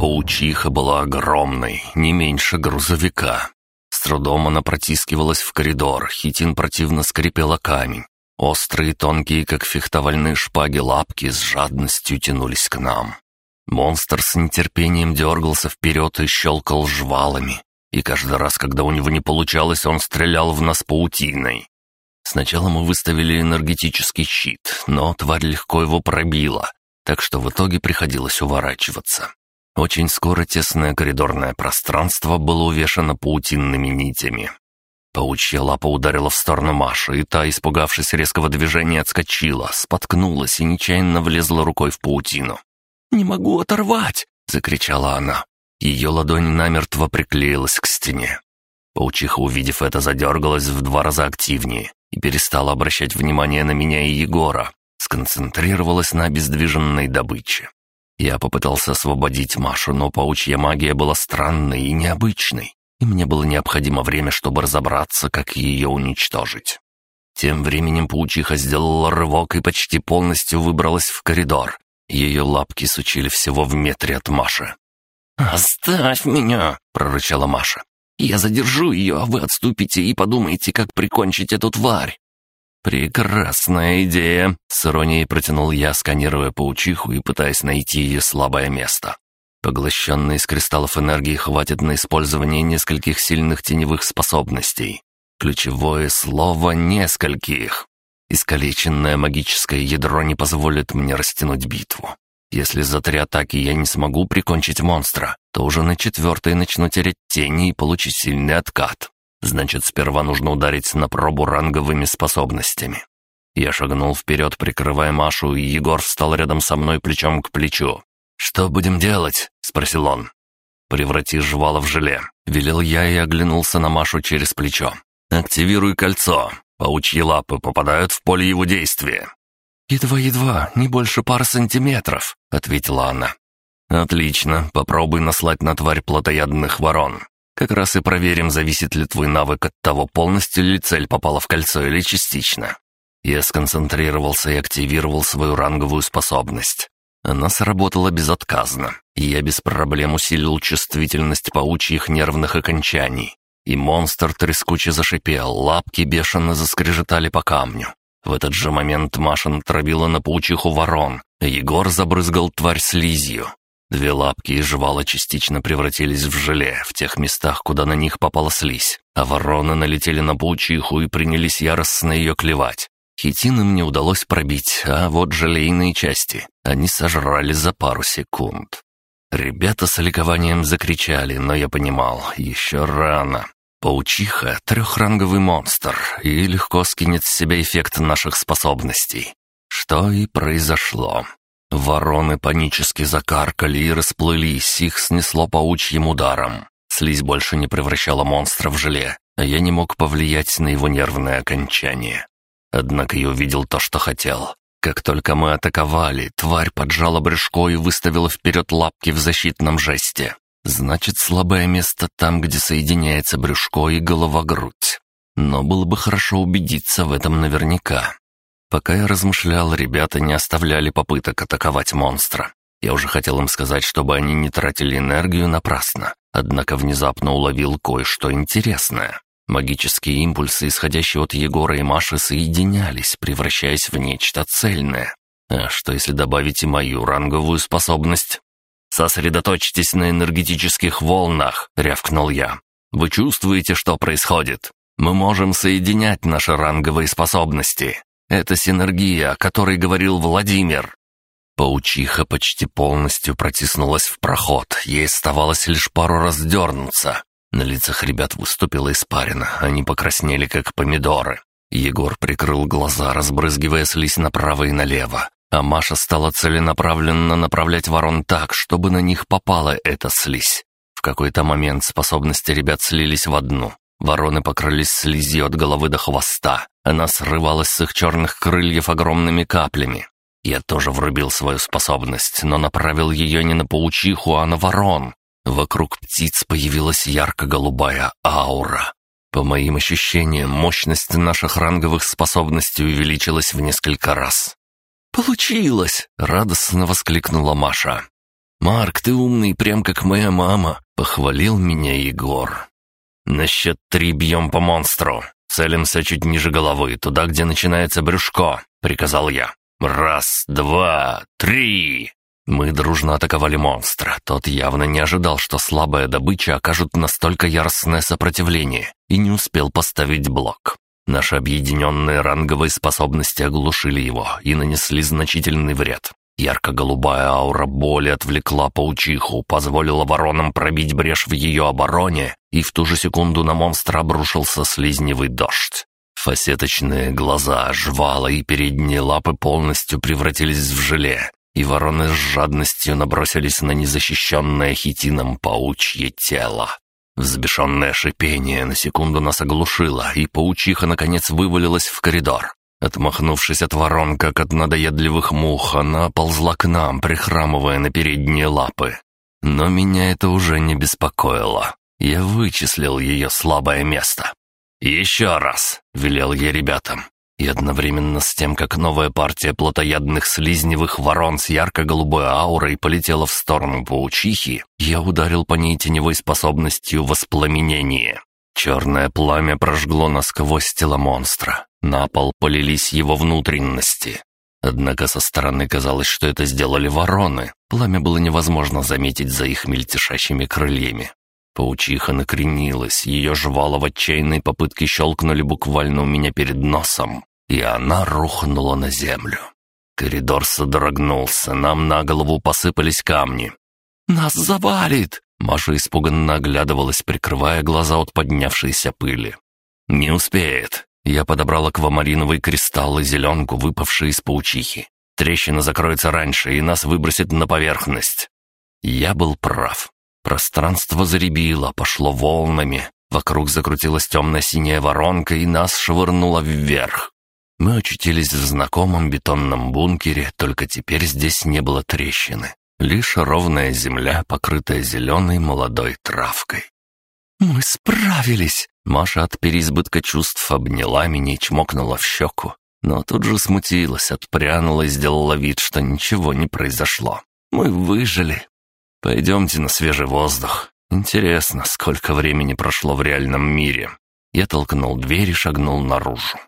Паучиха была огромной, не меньше грузовика. С трудом она протискивалась в коридор, хитин противно скрипела камень. Острые, тонкие, как фехтовальные шпаги, лапки с жадностью тянулись к нам. Монстр с нетерпением дергался вперед и щелкал жвалами. И каждый раз, когда у него не получалось, он стрелял в нас паутиной. Сначала мы выставили энергетический щит, но тварь легко его пробила, так что в итоге приходилось уворачиваться. Очень скоро тесное коридорное пространство было увешано паутинными нитями. Паучья лапа ударила в сторону Маши, и та, испугавшись резкого движения, отскочила, споткнулась и нечаянно влезла рукой в паутину. «Не могу оторвать!» — закричала она. Ее ладонь намертво приклеилась к стене. Паучиха, увидев это, задергалась в два раза активнее и перестала обращать внимание на меня и Егора, сконцентрировалась на обездвиженной добыче. Я попытался освободить Машу, но паучья магия была странной и необычной, и мне было необходимо время, чтобы разобраться, как ее уничтожить. Тем временем паучиха сделала рывок и почти полностью выбралась в коридор. Ее лапки сучили всего в метре от Маши. «Оставь меня!» — прорычала Маша. «Я задержу ее, а вы отступите и подумайте, как прикончить эту тварь». «Прекрасная идея!» — с иронией протянул я, сканируя паучиху и пытаясь найти ее слабое место. Поглощенной из кристаллов энергии хватит на использование нескольких сильных теневых способностей. Ключевое слово «нескольких». Искалеченное магическое ядро не позволит мне растянуть битву. Если за три атаки я не смогу прикончить монстра, то уже на четвертой начну терять тени и получу сильный откат. Значит, сперва нужно ударить на пробу ранговыми способностями. Я шагнул вперед, прикрывая Машу, и Егор встал рядом со мной плечом к плечу. «Что будем делать?» — спросил он. «Преврати жвало в желе», — велел я и оглянулся на Машу через плечо. «Активируй кольцо. Паучьи лапы попадают в поле его действия. «Едва-едва, не больше пары сантиметров», — ответила она. «Отлично, попробуй наслать на тварь плотоядных ворон. Как раз и проверим, зависит ли твой навык от того, полностью ли цель попала в кольцо или частично». Я сконцентрировался и активировал свою ранговую способность. Она сработала безотказно, и я без проблем усилил чувствительность паучьих нервных окончаний. И монстр трескуче зашипел, лапки бешено заскрежетали по камню. В этот же момент Маша натравила на паучиху ворон, а Егор забрызгал тварь слизью. Две лапки и жвала частично превратились в желе в тех местах, куда на них попала слизь, а вороны налетели на паучиху и принялись яростно ее клевать. Хитин им не удалось пробить, а вот желейные части они сожрали за пару секунд. Ребята с ликованием закричали, но я понимал, еще рано. Паучиха — трехранговый монстр и легко скинет с себя эффект наших способностей. Что и произошло. Вороны панически закаркали и расплылись, их снесло паучьим ударом. Слизь больше не превращала монстра в желе, а я не мог повлиять на его нервное окончание. Однако я увидел то, что хотел. Как только мы атаковали, тварь поджала брюшко и выставила вперед лапки в защитном жесте. Значит, слабое место там, где соединяется брюшко и голова-грудь. Но было бы хорошо убедиться в этом наверняка. Пока я размышлял, ребята не оставляли попыток атаковать монстра. Я уже хотел им сказать, чтобы они не тратили энергию напрасно, однако внезапно уловил кое-что интересное. Магические импульсы, исходящие от Егора и Маши, соединялись, превращаясь в нечто цельное. А что если добавить и мою ранговую способность? «Сосредоточьтесь на энергетических волнах», — рявкнул я. «Вы чувствуете, что происходит? Мы можем соединять наши ранговые способности. Это синергия, о которой говорил Владимир». Паучиха почти полностью протиснулась в проход, ей оставалось лишь пару раз дернуться. На лицах ребят выступила испарина, они покраснели, как помидоры. Егор прикрыл глаза, разбрызгивая слизь направо и налево а Маша стала целенаправленно направлять ворон так, чтобы на них попала эта слизь. В какой-то момент способности ребят слились в одну. Вороны покрылись слизью от головы до хвоста. Она срывалась с их черных крыльев огромными каплями. Я тоже врубил свою способность, но направил ее не на паучиху, а на ворон. Вокруг птиц появилась ярко-голубая аура. По моим ощущениям, мощность наших ранговых способностей увеличилась в несколько раз. «Получилось!» — радостно воскликнула Маша. «Марк, ты умный, прям как моя мама», — похвалил меня Егор. «На счет три бьем по монстру. Целимся чуть ниже головы, туда, где начинается брюшко», — приказал я. «Раз, два, три!» Мы дружно атаковали монстра. Тот явно не ожидал, что слабая добыча окажет настолько яростное сопротивление, и не успел поставить блок. Наши объединенные ранговые способности оглушили его и нанесли значительный вред. Ярко-голубая аура боли отвлекла паучиху, позволила воронам пробить брешь в ее обороне, и в ту же секунду на монстра обрушился слизневый дождь. Фасеточные глаза, жвала и передние лапы полностью превратились в желе, и вороны с жадностью набросились на незащищенное хитином паучье тело. Взбешенное шипение на секунду нас оглушило, и паучиха наконец вывалилась в коридор. Отмахнувшись от ворон, как от надоедливых мух, она ползла к нам, прихрамывая на передние лапы. Но меня это уже не беспокоило. Я вычислил ее слабое место. «Еще раз!» — велел я ребятам. И одновременно с тем, как новая партия плотоядных слизневых ворон с ярко-голубой аурой полетела в сторону паучихи, я ударил по ней теневой способностью воспламенения. Черное пламя прожгло насквозь тело монстра. На пол полились его внутренности. Однако со стороны казалось, что это сделали вороны. Пламя было невозможно заметить за их мельтешащими крыльями. Паучиха накренилась, ее жвало в отчаянной попытке щелкнули буквально у меня перед носом, и она рухнула на землю. Коридор содрогнулся, нам на голову посыпались камни. «Нас завалит!» Маша испуганно оглядывалась, прикрывая глаза от поднявшейся пыли. «Не успеет!» Я подобрал аквамариновый кристалл и зеленку, выпавшие из паучихи. Трещина закроется раньше и нас выбросит на поверхность. Я был прав. Пространство заребило, пошло волнами. Вокруг закрутилась темная синяя воронка и нас швырнуло вверх. Мы очутились в знакомом бетонном бункере, только теперь здесь не было трещины. Лишь ровная земля, покрытая зеленой молодой травкой. «Мы справились!» Маша от переизбытка чувств обняла меня и чмокнула в щеку. Но тут же смутилась, отпрянула и сделала вид, что ничего не произошло. «Мы выжили!» «Пойдемте на свежий воздух. Интересно, сколько времени прошло в реальном мире?» Я толкнул дверь и шагнул наружу.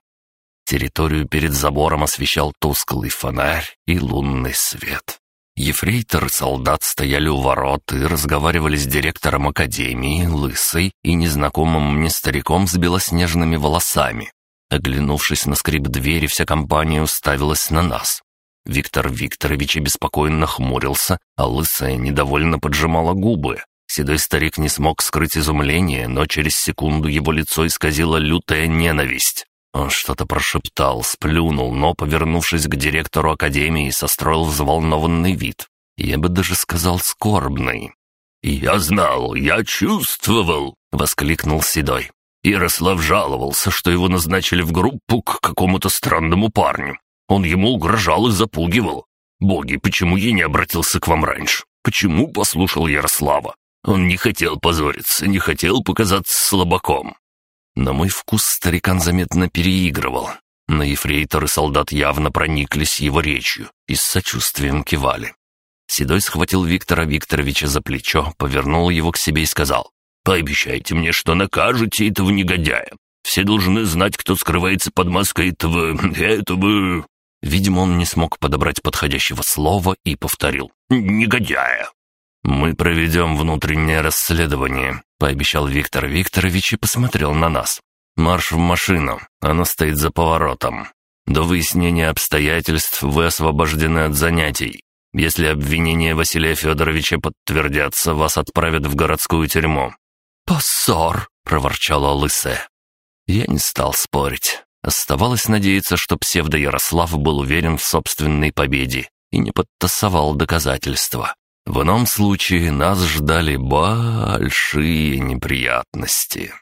Территорию перед забором освещал тусклый фонарь и лунный свет. Ефрейтор и солдат стояли у ворот и разговаривали с директором академии, лысой и незнакомым мне стариком с белоснежными волосами. Оглянувшись на скрип двери, вся компания уставилась на нас. Виктор Викторович обеспокоенно хмурился, а лысая недовольно поджимала губы. Седой старик не смог скрыть изумление, но через секунду его лицо исказила лютая ненависть. Он что-то прошептал, сплюнул, но, повернувшись к директору академии, состроил взволнованный вид. Я бы даже сказал скорбный. «Я знал, я чувствовал!» — воскликнул Седой. Ярослав жаловался, что его назначили в группу к какому-то странному парню. Он ему угрожал и запугивал. «Боги, почему я не обратился к вам раньше? Почему послушал Ярослава? Он не хотел позориться, не хотел показаться слабаком. На мой вкус старикан заметно переигрывал. Но ефрейтор и солдат явно прониклись его речью и с сочувствием кивали. Седой схватил Виктора Викторовича за плечо, повернул его к себе и сказал, «Пообещайте мне, что накажете этого негодяя. Все должны знать, кто скрывается под маской этого... этого...» Видимо, он не смог подобрать подходящего слова и повторил «негодяя». «Мы проведем внутреннее расследование», — пообещал Виктор Викторович и посмотрел на нас. «Марш в машину, она стоит за поворотом. До выяснения обстоятельств вы освобождены от занятий. Если обвинения Василия Федоровича подтвердятся, вас отправят в городскую тюрьму». «Позор!» — проворчала Лысая. Я не стал спорить. Оставалось надеяться, что псевдо-Ярослав был уверен в собственной победе и не подтасовал доказательства. В ином случае нас ждали большие неприятности.